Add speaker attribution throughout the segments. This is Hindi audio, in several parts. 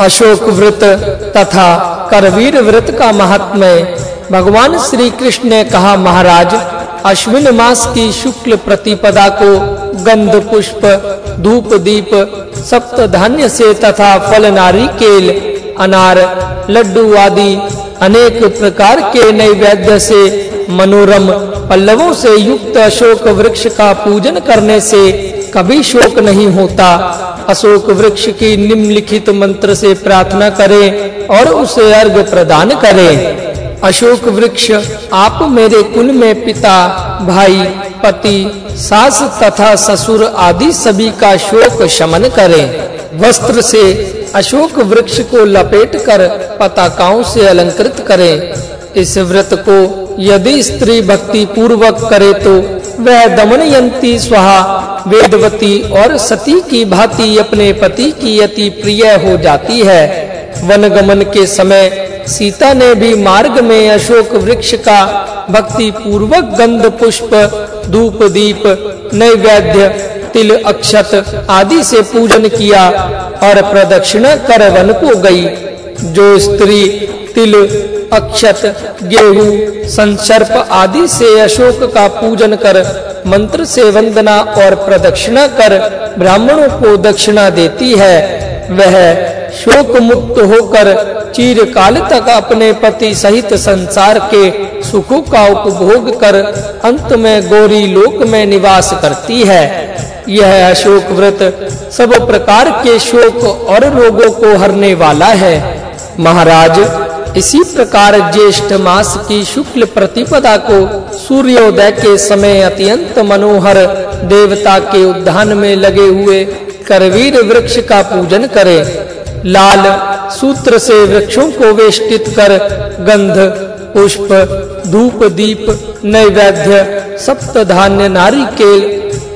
Speaker 1: अशोक व्रत तथा करवीर व्रत का महात्म्य। भगवान श्री कृष्ण ने कहा, महाराज, अश्विन मास की शुक्ल प्रतिपदा को गंध, पुष्प, धूप, दीप, सप्त धान्य से तथा फल नारिकेल अनार, लड्डू आदि अनेक प्रकार के नैवेद्य से मनोरम पल्लवों से युक्त अशोक वृक्ष का पूजन करने से कभी शोक नहीं होता। अशोक वृक्ष की निम्नलिखित मंत्र से प्रार्थना करें और उसे अर्घ प्रदान करें। अशोक वृक्ष, आप मेरे कुल में पिता, भाई, पति, सास तथा ससुर आदि सभी का शोक शमन करें। वस्त्र से अशोक वृक्ष को लपेटकर पताकाओं से अलंकृत करें। इस व्रत को यदि स्त्री भक्ति पूर्वक करे तो वह दमनयंती स्वाहा वेदवती और सती की भांति अपने पति की अति प्रिय हो जाती है। वन गमन के समय सीता ने भी मार्ग में अशोक वृक्ष का भक्ति पूर्वक गंध, पुष्प, धूप, दीप, नैवेद्य, तिल, अक्षत आदि से पूजन किया और प्रदक्षिणा कर वन को गई। जो स्त्री तिल अक्षत, गेहूँ, संसर्प आदि से अशोक का पूजन कर, मंत्र से वंदना और प्रदक्षिणा कर, ब्राह्मणों को दक्षिणा देती है। वह शोक मुक्त होकर चीर काल तक अपने पति सहित संसार के सुखों का उपभोग कर, अंत में गौरी लोक में निवास करती है। यह अशोक व्रत सब प्रकार के शोक और रोगों को हरने वाला है। महाराज इसी प्रकार ज्येष्ठ मास की शुक्ल प्रतिपदा को सूर्योदय के समय अत्यंत मनोहर, देवता के उद्यान में लगे हुए करवीर वृक्ष का पूजन करें। लाल सूत्र से वृक्षों को वेष्टित कर, गंध, पुष्प, धूप, दीप, नैवेद्य सप्त धान्य नारिकेल,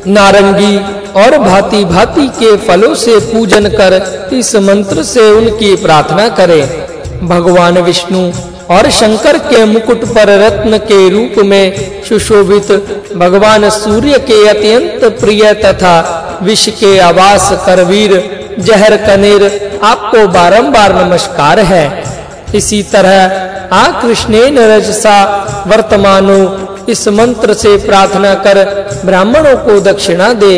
Speaker 1: नारंगी और भांति भांति के फलों से पूजन कर, इस मंत्र से उनकी प्रार्थना करें। भगवान विष्णु और शंकर के मुकुट पर रत्न के रूप में सुशोभित भगवान सूर्य के अत्यंत प्रिय तथा विश्व के आवास करवीर जहर कनेर आपको बारंबार नमस्कार है। इसी तरह आ कृष्णेन रजसा वर्तमानो इस मंत्र से प्रार्थना कर ब्राह्मणों को दक्षिणा दे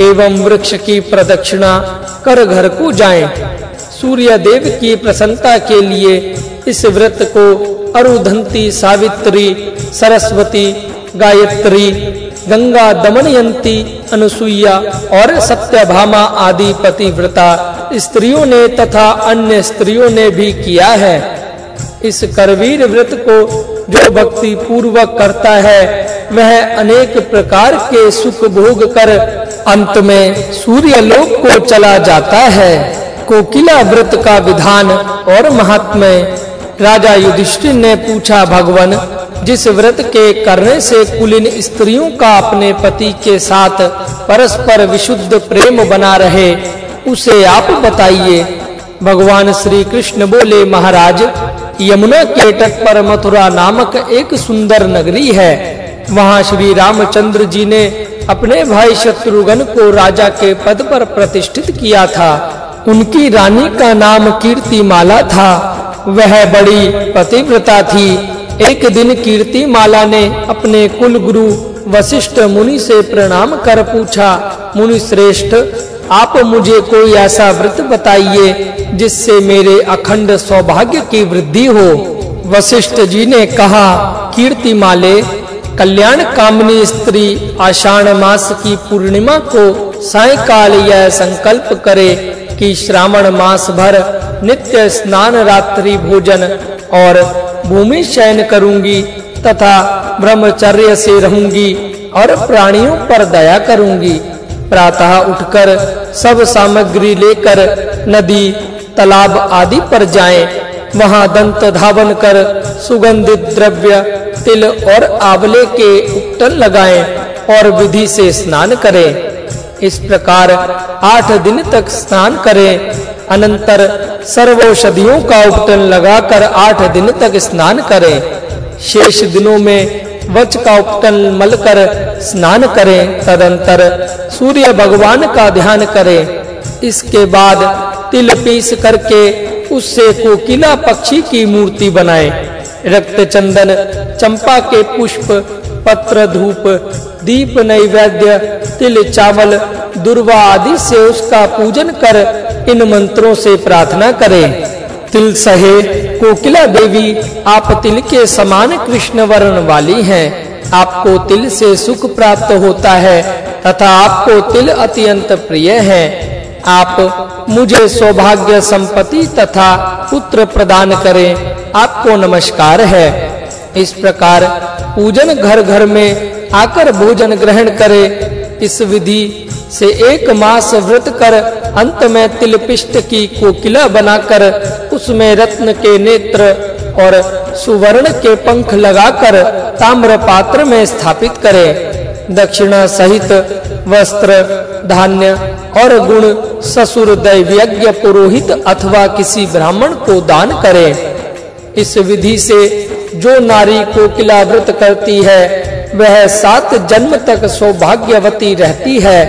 Speaker 1: एवं वृक्ष की प्रदक्षिणा कर घर को जाएँ। सूर्य देव की प्रसन्नता के लिए इस व्रत को अरुधंती सावित्री, सरस्वती, गायत्री, गंगा दमनयंती अनुसुईया और सत्यभामा आदि पतिव्रता स्त्रियों ने तथा अन्य स्त्रियों ने भी किया है। इस करवीर व्रत को जो भक्ति पूर्वक करता है, वह अनेक प्रकार के सुख भोग कर अंत में सूर्य लोक को चला जाता है। कोकिला व्रत का विधान और महात्म्य। राजा युधिष्ठिर ने पूछा, भगवान, जिस व्रत के करने से कुलीन स्त्रियों का अपने पति के साथ परस्पर विशुद्ध प्रेम बना रहे, उसे आप बताइए? भगवान श्री कृष्ण बोले, महाराज, यमुना के तट पर मथुरा नामक एक सुंदर नगरी है। वहाँ श्री रामचंद्र जी ने अपने भाई शत्रुघ्न को राजा के पद पर प्रतिष्ठित किया था। उनकी रानी का नाम कीर्तिमाला था। वह बड़ी पतिव्रता थी। एक दिन कीर्तिमाला ने अपने कुल गुरु वशिष्ठ मुनि से प्रणाम कर पूछा, मुनि श्रेष्ठ, आप मुझे कोई ऐसा व्रत बताइए जिससे मेरे अखंड सौभाग्य की वृद्धि हो? वशिष्ठ जी ने कहा, कीर्तिमाले, कल्याण कामनी स्त्री आषाढ़ मास की पूर्णिमा को सायकाल यह संकल्प करे कि श्रावण मास भर नित्य स्नान रात्रि भोजन और भूमि शयन करूँगी तथा ब्रह्मचर्य से रहूँगी और प्राणियों पर दया करूँगी। प्रातः उठकर सब सामग्री लेकर नदी, तालाब आदि पर जाएँ। वहाँ दंत धावन कर सुगंधित द्रव्य, तिल और आंवले के उपटन लगाएँ और विधि से स्नान करें। इस प्रकार आठ दिन तक स्नान करें। अनंतर सर्वौषधियों का उपटन लगाकर आठ दिन तक स्नान करें। शेष दिनों में वच का उपटन मलकर स्नान करें। तदंतर सूर्य भगवान का ध्यान करें। इसके बाद तिल पीस करके उससे कोकिला पक्षी की मूर्ति बनाए। रक्त चंदन चंपा के पुष्प पत्र धूप दीप नैवेद्य तिल चावल दुर्वा आदि से उसका पूजन कर इन मंत्रों से प्रार्थना करें। तिल सहे, कोकिला देवी, आप तिल के समान कृष्ण वर्ण वाली हैं। आपको तिल से सुख प्राप्त होता है, तथा आपको तिल अत्यंत प्रिय है। आप मुझे सौभाग्य संपत्ति तथा पुत्र प्रदान करें। आपको नमस्कार है। इस प्रकार पूजन घर घर में आकर भोजन ग्रहण करे। इस विधि से एक मास व्रत कर अंत में तिल पिष्ट की कोकिला बनाकर उसमें रत्न के नेत्र और सुवर्ण के पंख लगाकर ताम्र पात्र में स्थापित करे। दक्षिणा सहित वस्त्र, धान्य और गुण ससुर दैव्यज्ञ पुरोहित अथवा किसी ब्राह्मण को दान करे। इस विधि से जो नारी कोकिला व्रत करती है वह सात जन्म तक सौभाग्यवती रहती है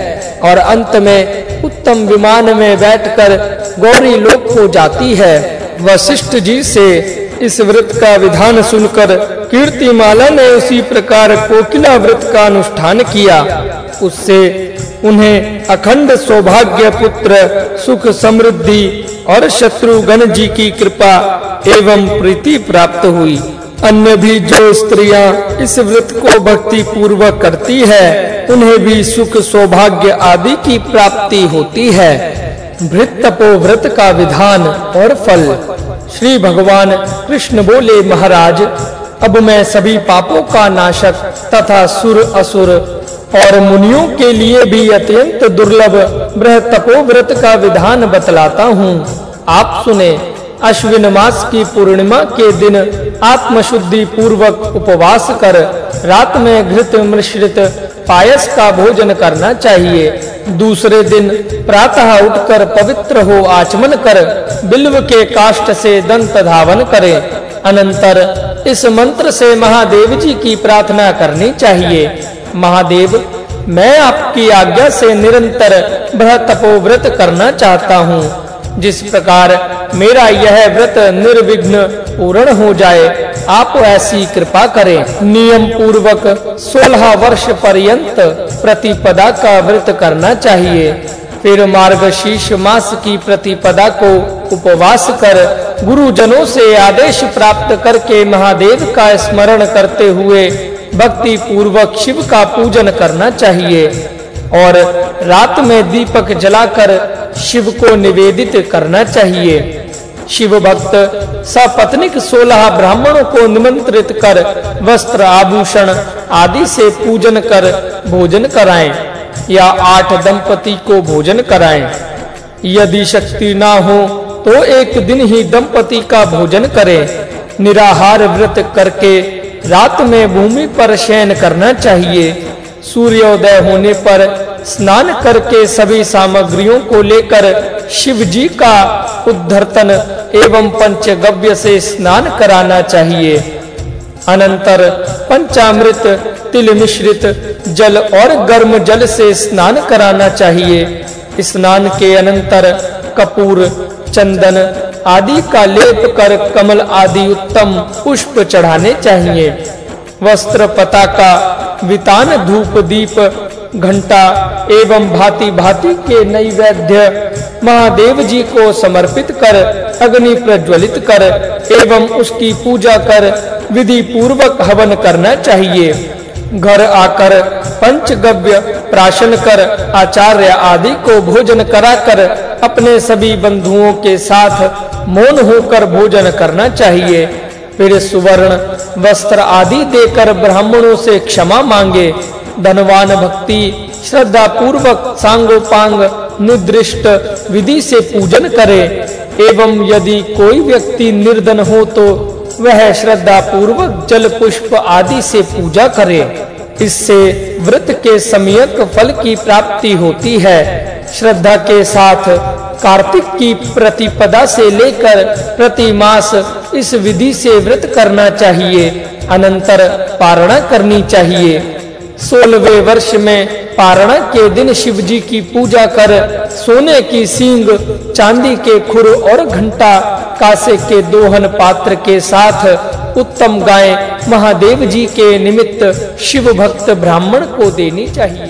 Speaker 1: और अंत में उत्तम विमान में बैठकर गौरी लोक को जाती है। वशिष्ठ जी से इस व्रत का विधान सुनकर कीर्तिमाला ने उसी प्रकार कोकिला व्रत का अनुष्ठान किया। उससे उन्हें अखंड सौभाग्य पुत्र, सुख समृद्धि और शत्रुघ्न जी की कृपा एवं प्रीति प्राप्त हुई। अन्य भी जो स्त्रियाँ इस व्रत को भक्ति पूर्वक करती है, उन्हें भी सुख सौभाग्य आदि की प्राप्ति होती है। भृत तपो व्रत का विधान और फल। श्री भगवान कृष्ण बोले, महाराज, अब मैं सभी पापों का नाशक तथा सुर असुर और मुनियों के लिए भी अत्यंत दुर्लभ बृहत तपोव्रत का विधान बतलाता हूँ। आप सुने अश्विन मास की पूर्णिमा के दिन आत्मशुद्धि पूर्वक उपवास कर रात में घृत मिश्रित पायस का भोजन करना चाहिए। दूसरे दिन प्रातः उठकर पवित्र हो आचमन कर बिल्व के काष्ठ से दंत धावन करें। अनंतर इस मंत्र से महादेव जी की प्रार्थना करनी चाहिए। महादेव, मैं आपकी आज्ञा से निरंतर बृहत तपोव्रत करना चाहता हूँ। जिस प्रकार मेरा यह व्रत निर्विघ्न पूर्ण हो जाए, आप ऐसी कृपा करें। नियम पूर्वक 16 वर्ष पर्यंत प्रतिपदा का व्रत करना चाहिए। फिर मार्गशीर्ष मास की प्रतिपदा को उपवास कर गुरुजनों से आदेश प्राप्त करके महादेव का स्मरण करते हुए भक्ति पूर्वक शिव का पूजन करना चाहिए। और रात में दीपक जलाकर शिव को निवेदित करना चाहिए। शिव भक्त सपत्निक सोलह ब्राह्मणों को निमंत्रित कर, वस्त्र आभूषण आदि से पूजन कर, भोजन कराएँ, या आठ दंपति को भोजन कराएँ। यदि शक्ति ना हो तो एक दिन ही दंपति का भोजन करें। निराहार व्रत करके रात में भूमि पर शयन करना चाहिए। सूर्योदय होने पर स्नान करके सभी सामग्रियों को लेकर शिव जी का उद्धर्तन एवं पंचगव्य से स्नान कराना चाहिए। अनंतर पंचामृत तिल मिश्रित जल और गर्म जल से स्नान कराना चाहिए। स्नान के अनंतर कपूर, चंदन आदि का लेप कर कमल आदि उत्तम पुष्प चढ़ाने चाहिए। वस्त्र, पताका, वितान धूप दीप घंटा एवं भांति भांति के नैवेद्य महादेव जी को समर्पित कर, अग्नि प्रज्वलित कर, एवं उसकी पूजा कर विधि पूर्वक हवन करना चाहिए। घर आकर, पंचगव्य, प्राशन कर, आचार्य आदि को भोजन कराकर, अपने सभी बंधुओं के साथ मौन होकर भोजन करना चाहिए। फिर सुवर्ण, वस्त्र आदि देकर ब्राह्मणों से क्षमा मांगे। धनवान भक्ति श्रद्धा पूर्वक सांगोपांग निर्दिष्ट विधि से पूजन करे। एवं यदि कोई व्यक्ति निर्धन हो तो वह श्रद्धा पूर्वक जल पुष्प आदि से पूजा करे। इससे व्रत के सम्यक फल की प्राप्ति होती है। श्रद्धा के साथ कार्तिक की प्रतिपदा से लेकर प्रति मास इस विधि से व्रत करना चाहिए। अनंतर पारणा करनी चाहिए। सोलहवें वर्ष में पारणा के दिन शिव जी की पूजा कर सोने की सींग, चांदी के खुर और घंटा, कासे के दोहन पात्र के साथ उत्तम गाय महादेव जी के निमित्त शिव भक्त ब्राह्मण को देनी चाहिए।